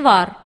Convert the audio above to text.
твар